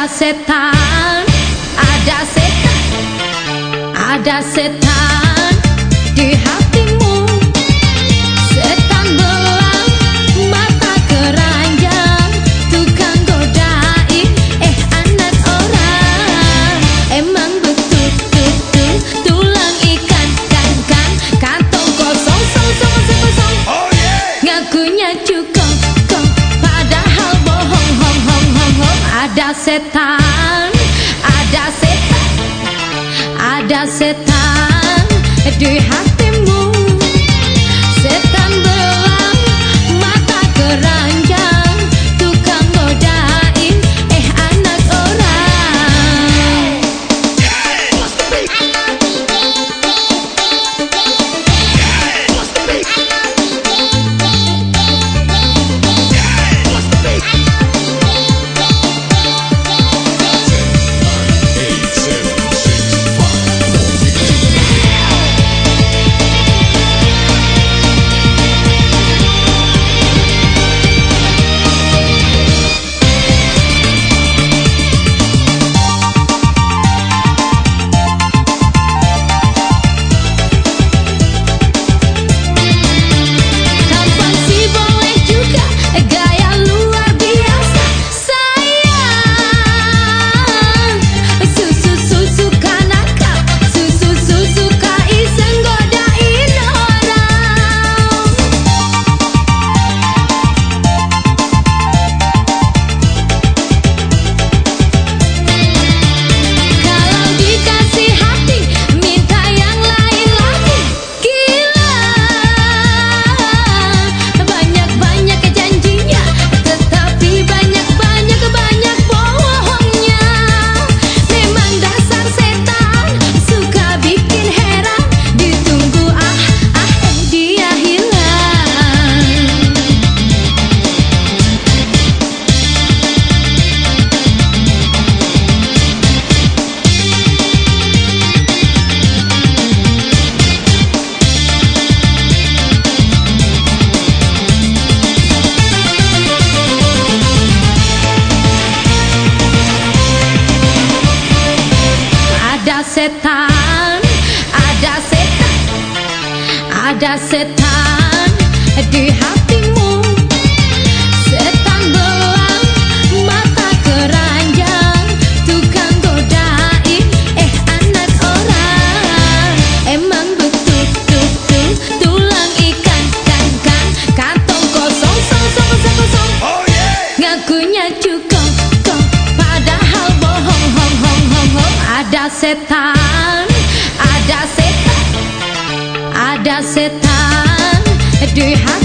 ada setan, ada setan, ada setan. ada setan di hati setan Ada setan Ada setan Di hatimu. setan, ada setan, ada setan di hati.